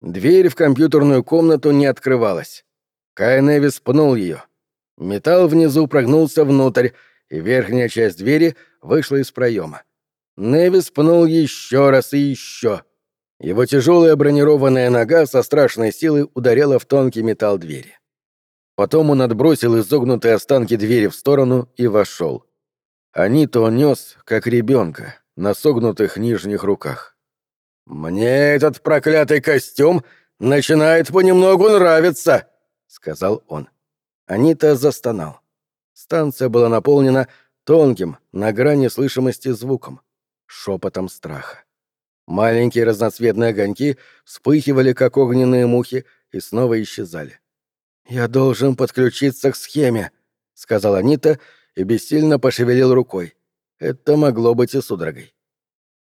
Дверь в компьютерную комнату не открывалась. Кай Невис пнул ее. Металл внизу прогнулся внутрь, и верхняя часть двери вышла из проема. Невис пнул еще раз и еще. Его тяжелая бронированная нога со страшной силой ударила в тонкий металл двери. Потом он отбросил изогнутые останки двери в сторону и вошел. Они-то нес, как ребенка, на согнутых нижних руках. «Мне этот проклятый костюм начинает понемногу нравиться», — сказал он. Анита застонал. Станция была наполнена тонким, на грани слышимости звуком, шепотом страха. Маленькие разноцветные огоньки вспыхивали, как огненные мухи, и снова исчезали. «Я должен подключиться к схеме», — сказала Анита и бессильно пошевелил рукой. Это могло быть и судорогой.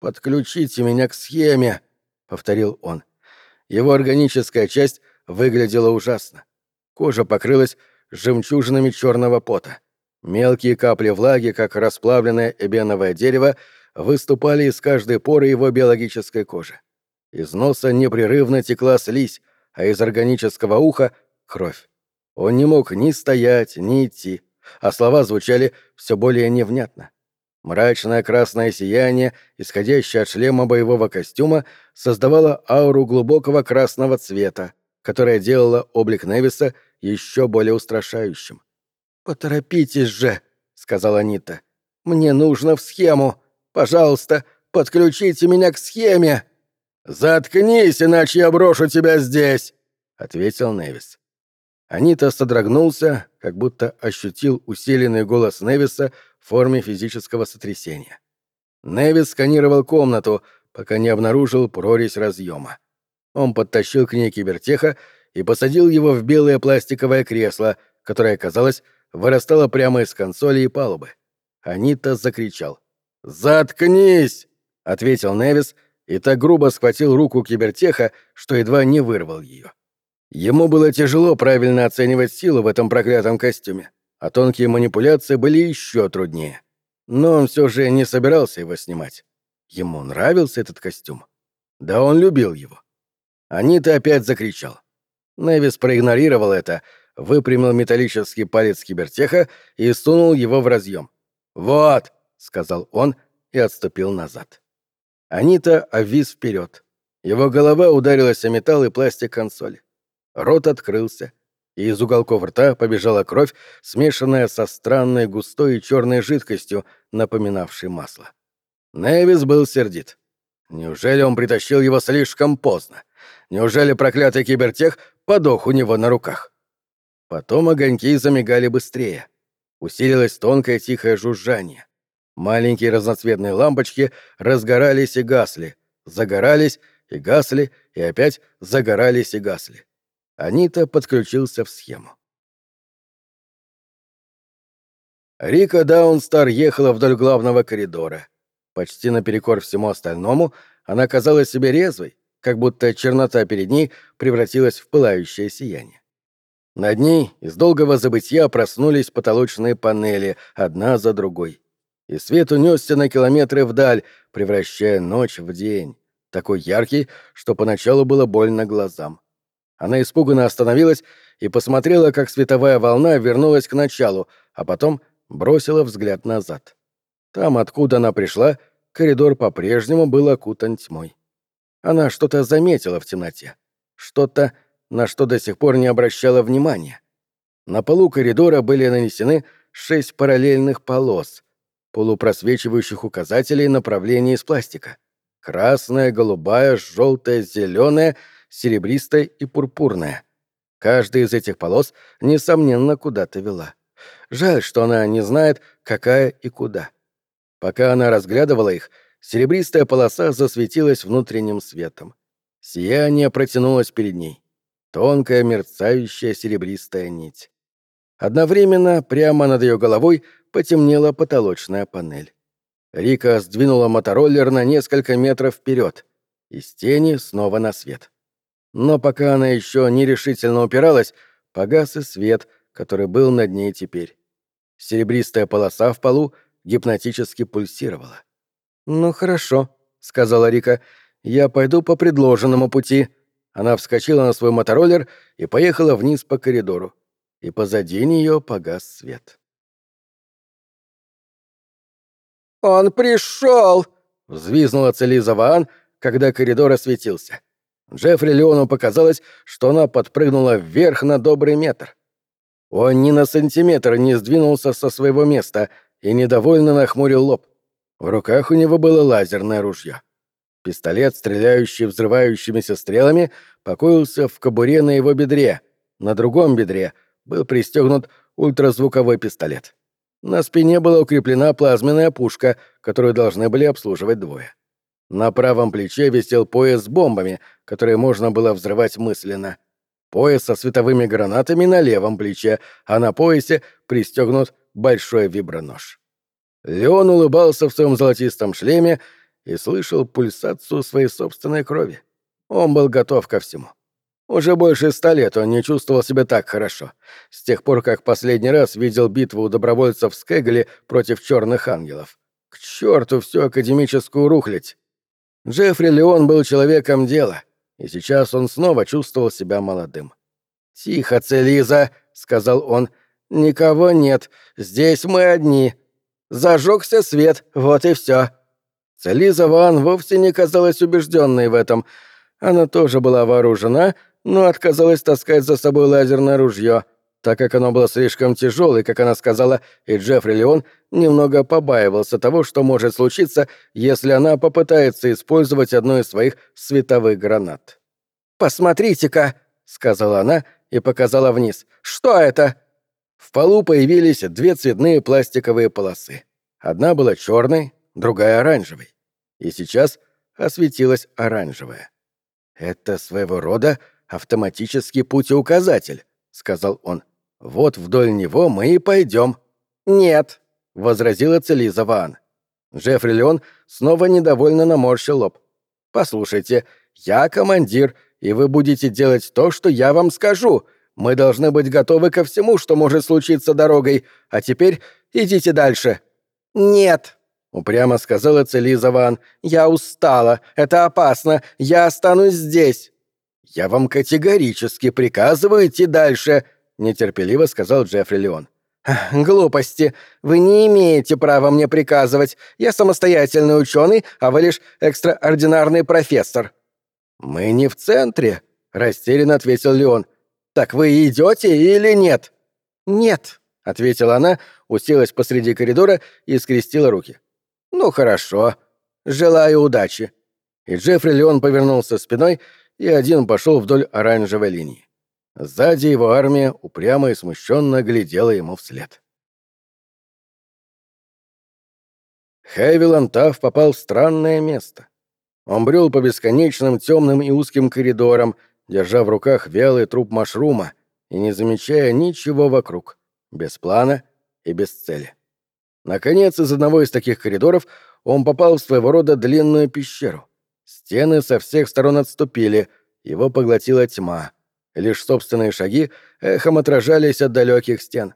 «Подключите меня к схеме», — повторил он. Его органическая часть выглядела ужасно. Кожа покрылась жемчужинами черного пота. Мелкие капли влаги, как расплавленное эбеновое дерево, выступали из каждой поры его биологической кожи. Из носа непрерывно текла слизь, а из органического уха — кровь. Он не мог ни стоять, ни идти, а слова звучали все более невнятно. Мрачное красное сияние, исходящее от шлема боевого костюма, создавало ауру глубокого красного цвета, которая делала облик Невиса еще более устрашающим. «Поторопитесь же», — сказала Нита. «Мне нужно в схему. Пожалуйста, подключите меня к схеме». «Заткнись, иначе я брошу тебя здесь», — ответил Невис. Анита содрогнулся, как будто ощутил усиленный голос Невиса в форме физического сотрясения. Невис сканировал комнату, пока не обнаружил прорезь разъема. Он подтащил к ней кибертеха и посадил его в белое пластиковое кресло, которое, казалось, вырастало прямо из консоли и палубы. Анита закричал. «Заткнись!» — ответил Невис и так грубо схватил руку кибертеха, что едва не вырвал ее. Ему было тяжело правильно оценивать силу в этом проклятом костюме, а тонкие манипуляции были еще труднее. Но он все же не собирался его снимать. Ему нравился этот костюм. Да он любил его. Анита опять закричал. Невис проигнорировал это, выпрямил металлический палец кибертеха и сунул его в разъем. «Вот!» — сказал он и отступил назад. Анита обвис вперед. Его голова ударилась о металл и пластик консоли. Рот открылся, и из уголков рта побежала кровь, смешанная со странной густой черной жидкостью, напоминавшей масло. Невис был сердит. Неужели он притащил его слишком поздно? Неужели проклятый кибертех подох у него на руках? Потом огоньки замигали быстрее. Усилилось тонкое тихое жужжание. Маленькие разноцветные лампочки разгорались и гасли, загорались и гасли, и опять загорались и гасли. Анита подключился в схему. Рика Даунстар ехала вдоль главного коридора. Почти наперекор всему остальному она казалась себе резвой, как будто чернота перед ней превратилась в пылающее сияние. Над ней из долгого забытья проснулись потолочные панели, одна за другой. И свет унесся на километры вдаль, превращая ночь в день, такой яркий, что поначалу было больно глазам. Она испуганно остановилась и посмотрела, как световая волна вернулась к началу, а потом бросила взгляд назад. Там, откуда она пришла, коридор по-прежнему был окутан тьмой. Она что-то заметила в темноте. Что-то, на что до сих пор не обращала внимания. На полу коридора были нанесены шесть параллельных полос, полупросвечивающих указателей направления из пластика. Красная, голубая, желтая, зеленая — серебристая и пурпурная. Каждая из этих полос, несомненно, куда-то вела. Жаль, что она не знает, какая и куда. Пока она разглядывала их, серебристая полоса засветилась внутренним светом. Сияние протянулось перед ней. Тонкая, мерцающая серебристая нить. Одновременно прямо над ее головой потемнела потолочная панель. Рика сдвинула мотороллер на несколько метров вперед. Из тени снова на свет. Но пока она еще нерешительно упиралась, погас и свет, который был над ней теперь. Серебристая полоса в полу гипнотически пульсировала. «Ну хорошо», — сказала Рика, — «я пойду по предложенному пути». Она вскочила на свой мотороллер и поехала вниз по коридору. И позади нее погас свет. «Он пришел!» — взвизнула Целиза Ваан, когда коридор осветился. Джеффри Леону показалось, что она подпрыгнула вверх на добрый метр. Он ни на сантиметр не сдвинулся со своего места и недовольно нахмурил лоб. В руках у него было лазерное ружье. Пистолет, стреляющий взрывающимися стрелами, покоился в кобуре на его бедре. На другом бедре был пристегнут ультразвуковой пистолет. На спине была укреплена плазменная пушка, которую должны были обслуживать двое. На правом плече висел пояс с бомбами, которые можно было взрывать мысленно. Пояс со световыми гранатами на левом плече, а на поясе пристегнут большой вибронож. Леон улыбался в своем золотистом шлеме и слышал пульсацию своей собственной крови. Он был готов ко всему. Уже больше ста лет он не чувствовал себя так хорошо. С тех пор, как последний раз видел битву у добровольцев в Скэгли против черных ангелов. К черту всю академическую рухлядь! Джеффри Леон был человеком дела, и сейчас он снова чувствовал себя молодым. «Тихо, Целиза», — сказал он. «Никого нет. Здесь мы одни. Зажегся свет, вот и все. Целиза Ван вовсе не казалась убежденной в этом. Она тоже была вооружена, но отказалась таскать за собой лазерное ружье, так как оно было слишком тяжелое, как она сказала, и Джеффри Леон немного побаивался того, что может случиться, если она попытается использовать одну из своих световых гранат. «Посмотрите-ка!» — сказала она и показала вниз. «Что это?» В полу появились две цветные пластиковые полосы. Одна была черной, другая — оранжевой. И сейчас осветилась оранжевая. «Это своего рода автоматический путеуказатель», — сказал он. «Вот вдоль него мы и пойдем». «Нет», — возразила Целиза Ван. Джеффри Леон снова недовольно наморщил лоб. «Послушайте, я командир, и вы будете делать то, что я вам скажу. Мы должны быть готовы ко всему, что может случиться дорогой. А теперь идите дальше». «Нет», — упрямо сказала Целиза Ван. «Я устала. Это опасно. Я останусь здесь». «Я вам категорически приказываю идти дальше», — нетерпеливо сказал Джеффри Леон. «Глупости. Вы не имеете права мне приказывать. Я самостоятельный ученый, а вы лишь экстраординарный профессор». «Мы не в центре», — растерянно ответил Леон. «Так вы идете или нет?» «Нет», — ответила она, уселась посреди коридора и скрестила руки. «Ну хорошо. Желаю удачи». И Джеффри Леон повернулся спиной и один пошел вдоль оранжевой линии. Сзади его армия упрямо и смущенно глядела ему вслед. Хэвилан Тафф попал в странное место. Он брел по бесконечным темным и узким коридорам, держа в руках вялый труп машрума и не замечая ничего вокруг, без плана и без цели. Наконец, из одного из таких коридоров он попал в своего рода длинную пещеру. Стены со всех сторон отступили, его поглотила тьма. Лишь собственные шаги эхом отражались от далеких стен.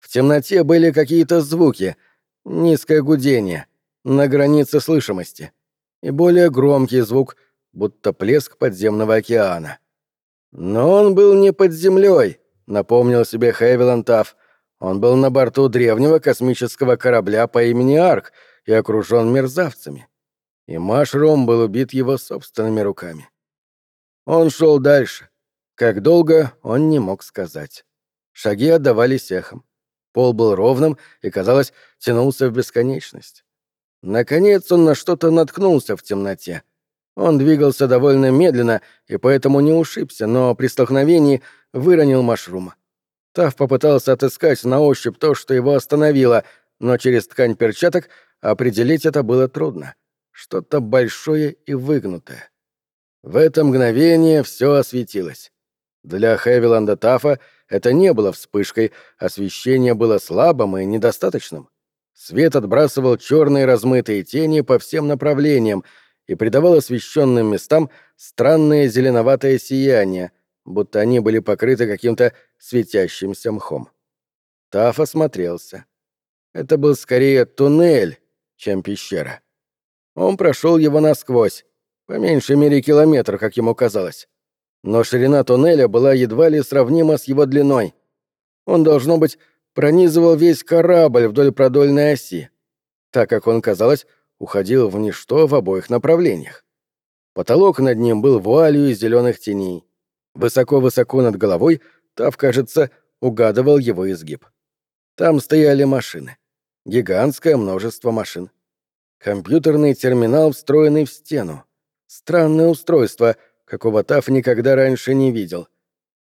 В темноте были какие-то звуки, низкое гудение, на границе слышимости, и более громкий звук, будто плеск подземного океана. Но он был не под землей, напомнил себе Хэвилан Тафф. Он был на борту древнего космического корабля по имени Арк и окружен мерзавцами и Машрум был убит его собственными руками. Он шел дальше. Как долго, он не мог сказать. Шаги отдавались эхом. Пол был ровным и, казалось, тянулся в бесконечность. Наконец он на что-то наткнулся в темноте. Он двигался довольно медленно и поэтому не ушибся, но при столкновении выронил машрума. Тав попытался отыскать на ощупь то, что его остановило, но через ткань перчаток определить это было трудно что-то большое и выгнутое. В это мгновение все осветилось. Для Хевиланда Тафа это не было вспышкой, освещение было слабым и недостаточным. Свет отбрасывал черные размытые тени по всем направлениям и придавал освещенным местам странное зеленоватое сияние, будто они были покрыты каким-то светящимся мхом. Таф осмотрелся. Это был скорее туннель, чем пещера. Он прошел его насквозь, по меньшей мере километр, как ему казалось. Но ширина туннеля была едва ли сравнима с его длиной. Он, должно быть, пронизывал весь корабль вдоль продольной оси, так как он, казалось, уходил в ничто в обоих направлениях. Потолок над ним был вуалью из зеленых теней. Высоко-высоко над головой Тав, кажется, угадывал его изгиб. Там стояли машины. Гигантское множество машин. Компьютерный терминал, встроенный в стену. Странное устройство, какого Тав никогда раньше не видел.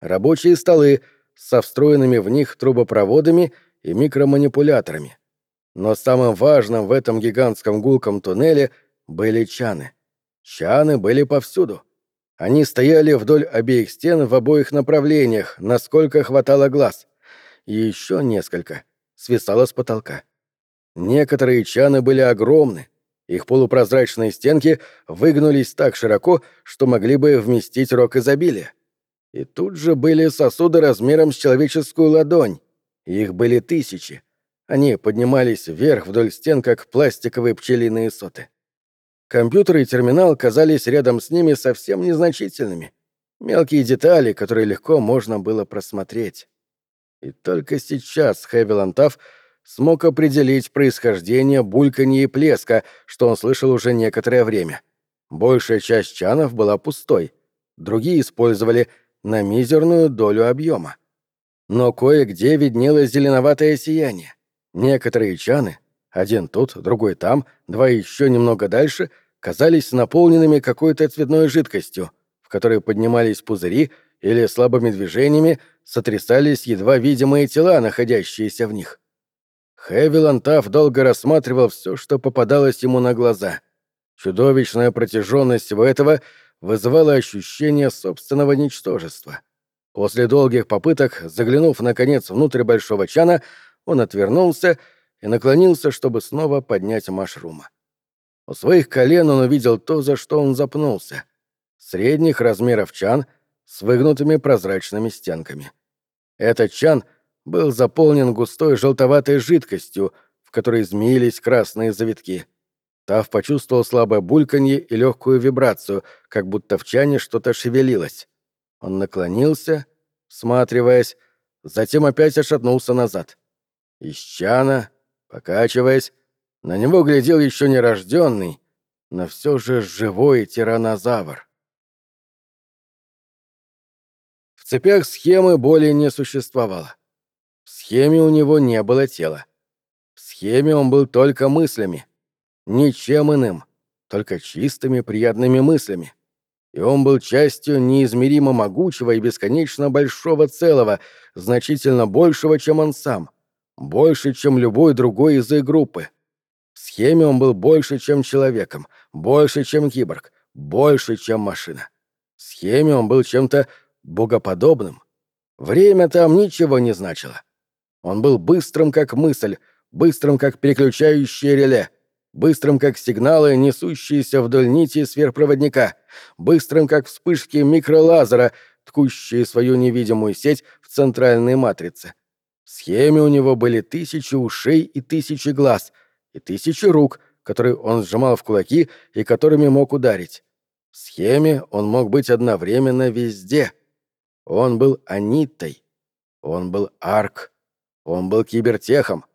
Рабочие столы со встроенными в них трубопроводами и микроманипуляторами. Но самым важным в этом гигантском гулком туннеле были чаны. Чаны были повсюду. Они стояли вдоль обеих стен в обоих направлениях, насколько хватало глаз. И еще несколько свисало с потолка. Некоторые чаны были огромны. Их полупрозрачные стенки выгнулись так широко, что могли бы вместить рог изобилия. И тут же были сосуды размером с человеческую ладонь. Их были тысячи. Они поднимались вверх вдоль стен, как пластиковые пчелиные соты. Компьютер и терминал казались рядом с ними совсем незначительными. Мелкие детали, которые легко можно было просмотреть. И только сейчас Хевилан Тафф смог определить происхождение бульканья и плеска, что он слышал уже некоторое время. Большая часть чанов была пустой, другие использовали на мизерную долю объема. Но кое-где виднелось зеленоватое сияние. Некоторые чаны, один тут, другой там, два еще немного дальше, казались наполненными какой-то цветной жидкостью, в которой поднимались пузыри или слабыми движениями сотрясались едва видимые тела, находящиеся в них. Хэвилан Тафф долго рассматривал все, что попадалось ему на глаза. Чудовищная протяженность всего этого вызывала ощущение собственного ничтожества. После долгих попыток, заглянув, наконец, внутрь большого чана, он отвернулся и наклонился, чтобы снова поднять машрума. У своих колен он увидел то, за что он запнулся. Средних размеров чан с выгнутыми прозрачными стенками. Этот чан — был заполнен густой желтоватой жидкостью, в которой змеились красные завитки. Тав почувствовал слабое бульканье и легкую вибрацию, как будто в чане что-то шевелилось. Он наклонился, всматриваясь, затем опять ошатнулся назад. Из чана, покачиваясь, на него глядел еще нерожденный, но все же живой тиранозавр. В цепях схемы более не существовало схеме у него не было тела. В схеме он был только мыслями. Ничем иным, только чистыми приятными мыслями. И он был частью неизмеримо могучего и бесконечно большого целого, значительно большего, чем он сам. Больше, чем любой другой из их группы. В схеме он был больше, чем человеком, больше, чем киборг, больше, чем машина. В схеме он был чем-то богоподобным. Время там ничего не значило. Он был быстрым, как мысль, быстрым, как переключающее реле, быстрым, как сигналы, несущиеся вдоль нити сверхпроводника, быстрым, как вспышки микролазера, ткущие свою невидимую сеть в центральной матрице. В схеме у него были тысячи ушей и тысячи глаз, и тысячи рук, которые он сжимал в кулаки и которыми мог ударить. В схеме он мог быть одновременно везде. Он был Анитой. Он был Арк. Он был кибертехом.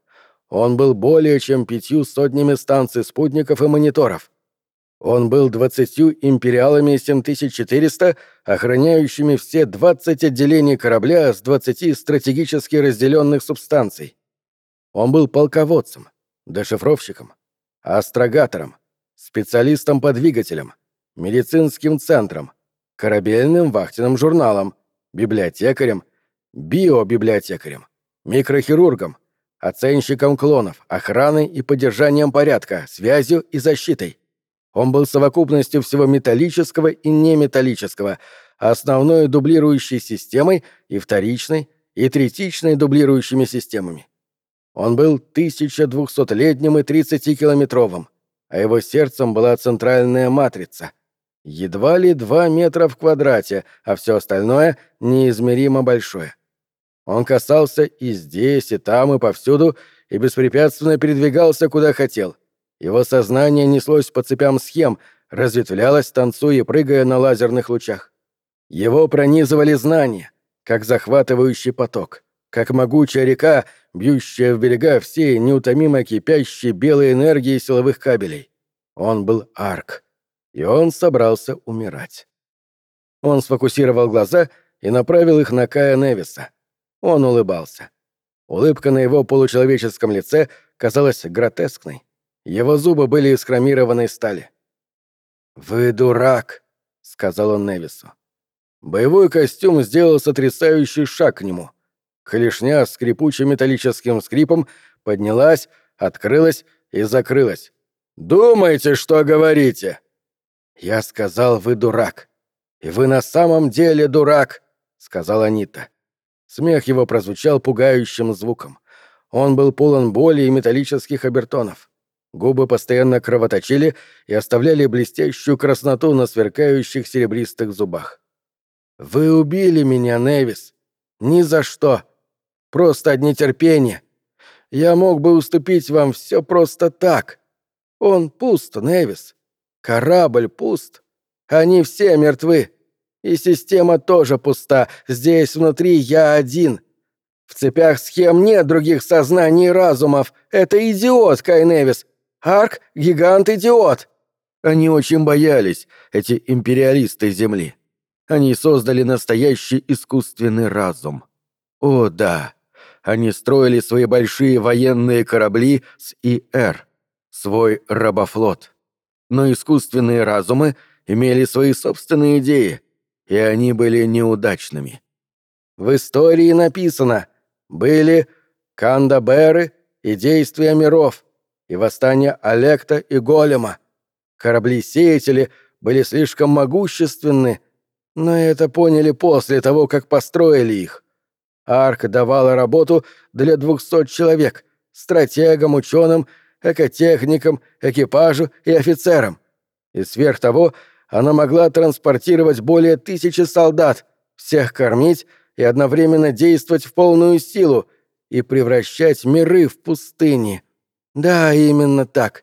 Он был более чем пятью сотнями станций спутников и мониторов. Он был двадцатью империалами 7400, охраняющими все 20 отделений корабля с 20 стратегически разделенных субстанций. Он был полководцем, дешифровщиком, астрогатором, специалистом по двигателям, медицинским центром, корабельным вахтенным журналом, библиотекарем, биобиблиотекарем, микрохирургом, оценщиком клонов, охраной и поддержанием порядка, связью и защитой. Он был совокупностью всего металлического и неметаллического, основной дублирующей системой и вторичной и третичной дублирующими системами. Он был 1200-летним и 30-километровым, а его сердцем была центральная матрица. Едва ли 2 метра в квадрате, а все остальное неизмеримо большое. Он касался и здесь, и там, и повсюду, и беспрепятственно передвигался куда хотел. Его сознание неслось по цепям схем, разветвлялось, танцуя и прыгая на лазерных лучах. Его пронизывали знания, как захватывающий поток, как могучая река, бьющая в берега всей неутомимо кипящей белой энергии силовых кабелей. Он был Арк, и он собрался умирать. Он сфокусировал глаза и направил их на Кая Невиса. Он улыбался. Улыбка на его получеловеческом лице казалась гротескной. Его зубы были из хромированной стали. «Вы дурак», — сказал он Невису. Боевой костюм сделал сотрясающий шаг к нему. Клешня с скрипучим металлическим скрипом поднялась, открылась и закрылась. «Думайте, что говорите!» «Я сказал, вы дурак. И вы на самом деле дурак», — сказала Анита. Смех его прозвучал пугающим звуком. Он был полон боли и металлических обертонов. Губы постоянно кровоточили и оставляли блестящую красноту на сверкающих серебристых зубах. «Вы убили меня, Невис. Ни за что. Просто от нетерпения. Я мог бы уступить вам все просто так. Он пуст, Невис. Корабль пуст. Они все мертвы. И система тоже пуста. Здесь внутри я один. В цепях схем нет других сознаний и разумов. Это идиот, Кай Невис. Арк — гигант-идиот. Они очень боялись, эти империалисты Земли. Они создали настоящий искусственный разум. О, да. Они строили свои большие военные корабли с ИР, свой рабофлот. Но искусственные разумы имели свои собственные идеи, и они были неудачными. В истории написано «были Кандаберы и действия миров, и восстание Олекта и Голема. Корабли-сеятели были слишком могущественны, но это поняли после того, как построили их. Арк давала работу для двухсот человек — стратегам, ученым, экотехникам, экипажу и офицерам. И сверх того, она могла транспортировать более тысячи солдат, всех кормить и одновременно действовать в полную силу и превращать миры в пустыни. Да, именно так.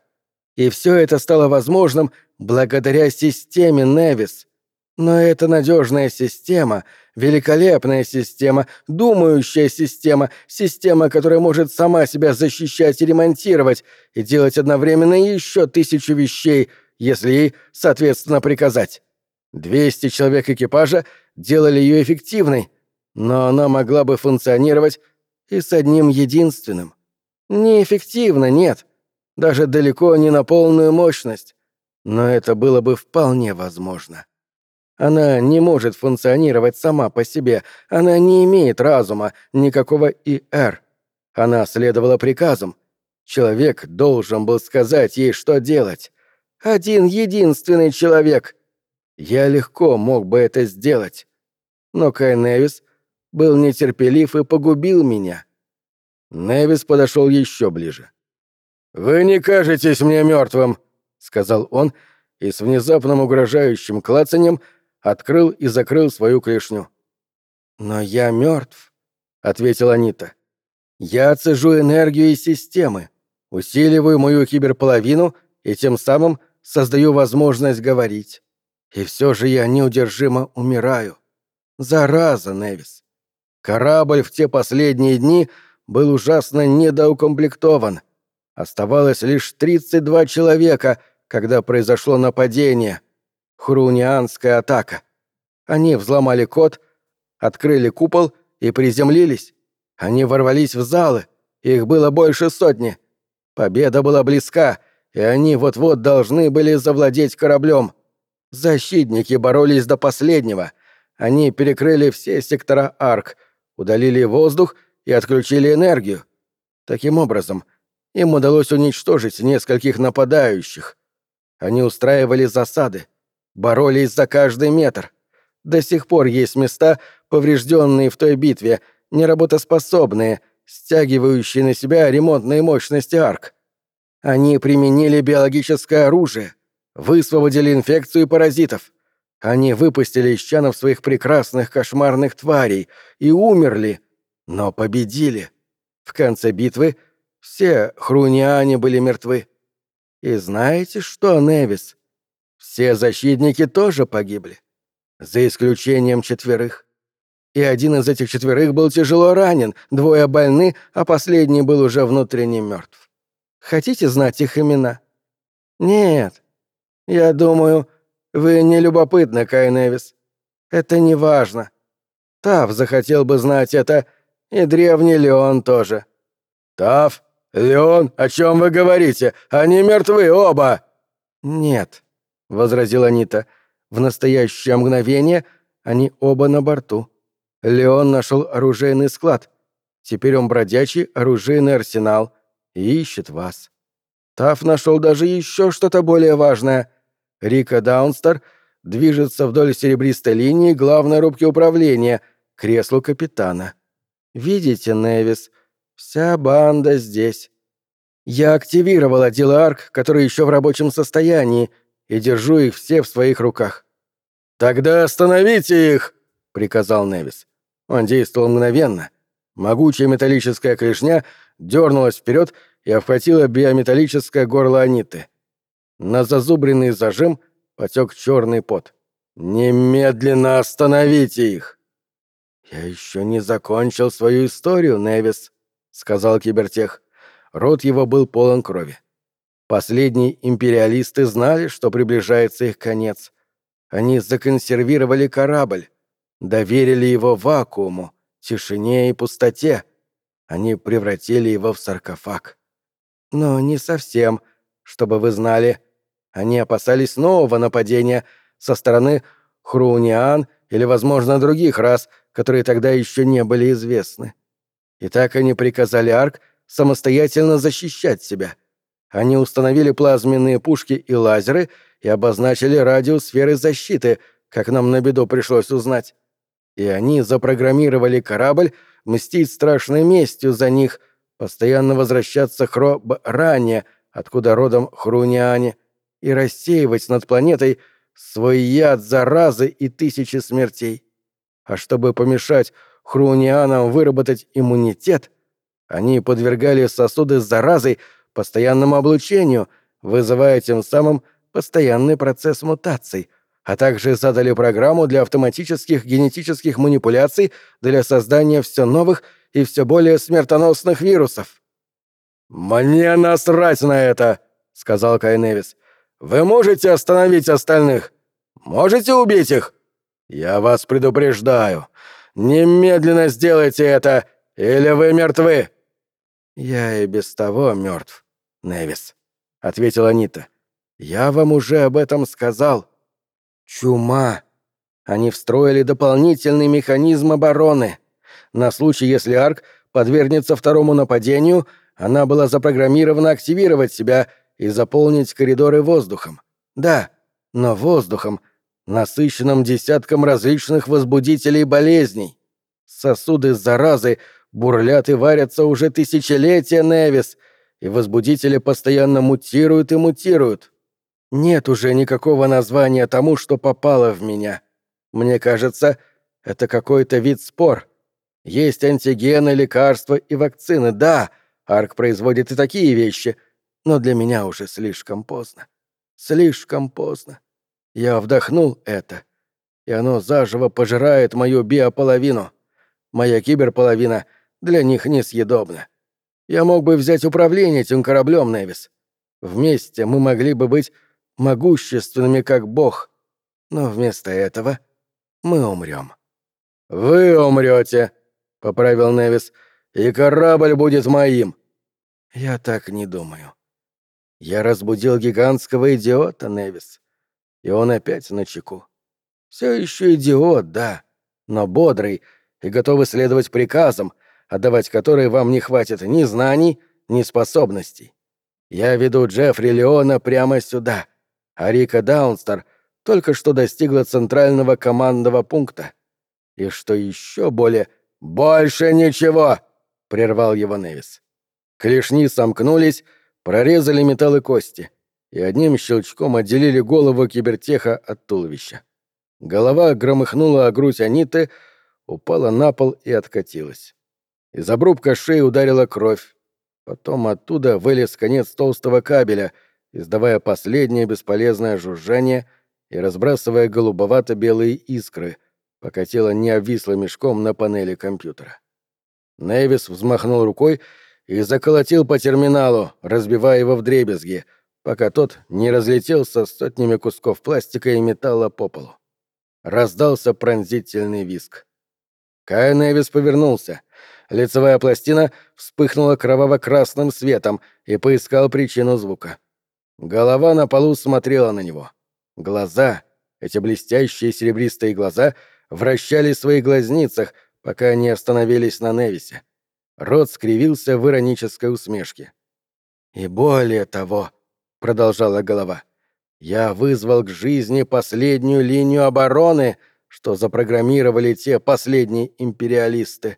И все это стало возможным благодаря системе Невис — но это надежная система, великолепная система, думающая система, система, которая может сама себя защищать и ремонтировать, и делать одновременно еще тысячу вещей, если ей, соответственно, приказать. Двести человек экипажа делали ее эффективной, но она могла бы функционировать и с одним единственным. Неэффективно, нет. Даже далеко не на полную мощность. Но это было бы вполне возможно. Она не может функционировать сама по себе, она не имеет разума, никакого ИР. Она следовала приказам. Человек должен был сказать ей, что делать. Один единственный человек. Я легко мог бы это сделать. Но Кай Невис был нетерпелив и погубил меня. Невис подошел еще ближе. «Вы не кажетесь мне мертвым, сказал он, и с внезапным угрожающим клацаньем открыл и закрыл свою клешню. «Но я мертв, ответила Анита. «Я цежу энергию из системы, усиливаю мою киберполовину и тем самым создаю возможность говорить. И все же я неудержимо умираю. Зараза, Невис. Корабль в те последние дни был ужасно недоукомплектован. Оставалось лишь 32 человека, когда произошло нападение — Хурунианская атака. Они взломали код, открыли купол и приземлились. Они ворвались в залы, их было больше сотни. Победа была близка, и они вот-вот должны были завладеть кораблем. Защитники боролись до последнего. Они перекрыли все сектора арк, удалили воздух и отключили энергию. Таким образом, им удалось уничтожить нескольких нападающих. Они устраивали засады, боролись за каждый метр. До сих пор есть места, поврежденные в той битве, неработоспособные, стягивающие на себя ремонтные мощности арк. Они применили биологическое оружие, высвободили инфекцию паразитов. Они выпустили из чанов своих прекрасных кошмарных тварей и умерли, но победили. В конце битвы все хруниане были мертвы. И знаете что, Невис? Все защитники тоже погибли. За исключением четверых. И один из этих четверых был тяжело ранен, двое больны, а последний был уже внутренне мертв. Хотите знать их имена? Нет. Я думаю, вы не любопытны, Кай Невис. Это не важно. Тав захотел бы знать это, и древний Леон тоже. Тав, Леон, о чем вы говорите? Они мертвы оба. Нет, возразила Нита. В настоящее мгновение они оба на борту. Леон нашел оружейный склад. Теперь он бродячий оружейный арсенал и ищет вас. Таф нашел даже еще что-то более важное. Рика Даунстер движется вдоль серебристой линии главной рубки управления, креслу капитана. Видите, Невис, вся банда здесь. Я активировал отдел арк, который еще в рабочем состоянии, и держу их все в своих руках. «Тогда остановите их!» — приказал Невис. Он действовал мгновенно. Могучая металлическая клешня дернулась вперед и обхватила биометаллическое горло Аниты. На зазубренный зажим потек черный пот. «Немедленно остановите их!» «Я еще не закончил свою историю, Невис», — сказал кибертех. Рот его был полон крови. Последние империалисты знали, что приближается их конец. Они законсервировали корабль, доверили его вакууму, тишине и пустоте. Они превратили его в саркофаг. Но не совсем, чтобы вы знали. Они опасались нового нападения со стороны хруниан или, возможно, других рас, которые тогда еще не были известны. И так они приказали Арк самостоятельно защищать себя. Они установили плазменные пушки и лазеры и обозначили радиус сферы защиты, как нам на беду пришлось узнать. И они запрограммировали корабль мстить страшной местью за них, постоянно возвращаться Хроб ранее, откуда родом Хруниане, и рассеивать над планетой свой яд заразы и тысячи смертей. А чтобы помешать Хрунианам выработать иммунитет, они подвергали сосуды заразой постоянному облучению, вызывая тем самым постоянный процесс мутаций, а также задали программу для автоматических генетических манипуляций для создания все новых и все более смертоносных вирусов. «Мне насрать на это!» — сказал Кайневис. «Вы можете остановить остальных? Можете убить их? Я вас предупреждаю. Немедленно сделайте это, или вы мертвы!» «Я и без того мертв, Невис», — ответила Нита. «Я вам уже об этом сказал. Чума. Они встроили дополнительный механизм обороны. На случай, если Арк подвергнется второму нападению, она была запрограммирована активировать себя и заполнить коридоры воздухом. Да, но воздухом, насыщенным десятком различных возбудителей болезней. Сосуды с заразой бурлят и варятся уже тысячелетия, Невис, и возбудители постоянно мутируют и мутируют. Нет уже никакого названия тому, что попало в меня. Мне кажется, это какой-то вид спор. Есть антигены, лекарства и вакцины, да, Арк производит и такие вещи, но для меня уже слишком поздно. Слишком поздно. Я вдохнул это, и оно заживо пожирает мою биополовину. Моя киберполовина — для них несъедобно. Я мог бы взять управление этим кораблем, Невис. Вместе мы могли бы быть могущественными, как бог. Но вместо этого мы умрем. «Вы умрете», — поправил Невис, — «и корабль будет моим». Я так не думаю. Я разбудил гигантского идиота, Невис. И он опять на чеку. Все еще идиот, да, но бодрый и готовый следовать приказам, отдавать которые вам не хватит ни знаний, ни способностей. Я веду Джеффри Леона прямо сюда, а Рика Даунстер только что достигла центрального командного пункта. И что еще более... «Больше ничего!» — прервал его Невис. Клешни сомкнулись, прорезали металл и кости и одним щелчком отделили голову кибертеха от туловища. Голова громыхнула о грудь Аниты, упала на пол и откатилась. Из обрубка шеи ударила кровь. Потом оттуда вылез конец толстого кабеля, издавая последнее бесполезное жужжание и разбрасывая голубовато-белые искры, пока тело не обвисло мешком на панели компьютера. Нэвис взмахнул рукой и заколотил по терминалу, разбивая его в дребезги, пока тот не разлетелся сотнями кусков пластика и металла по полу. Раздался пронзительный виск. Кай Нэвис повернулся. Лицевая пластина вспыхнула кроваво-красным светом и поискал причину звука. Голова на полу смотрела на него. Глаза, эти блестящие серебристые глаза, вращались в своих глазницах, пока они остановились на Невисе. Рот скривился в иронической усмешке. «И более того», — продолжала голова, — «я вызвал к жизни последнюю линию обороны, что запрограммировали те последние империалисты.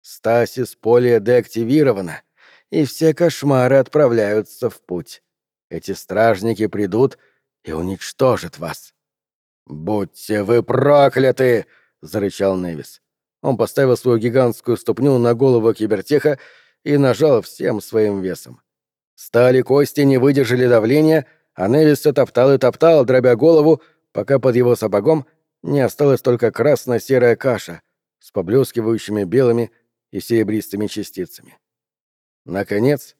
Стасис поле деактивировано, и все кошмары отправляются в путь. Эти стражники придут и уничтожат вас». «Будьте вы прокляты!» — зарычал Невис. Он поставил свою гигантскую ступню на голову кибертеха и нажал всем своим весом. Стали кости не выдержали давления, а Невис все топтал и топтал, дробя голову, пока под его сапогом не осталась только красно-серая каша с поблескивающими белыми и серебристыми частицами. Наконец,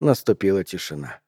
наступила тишина.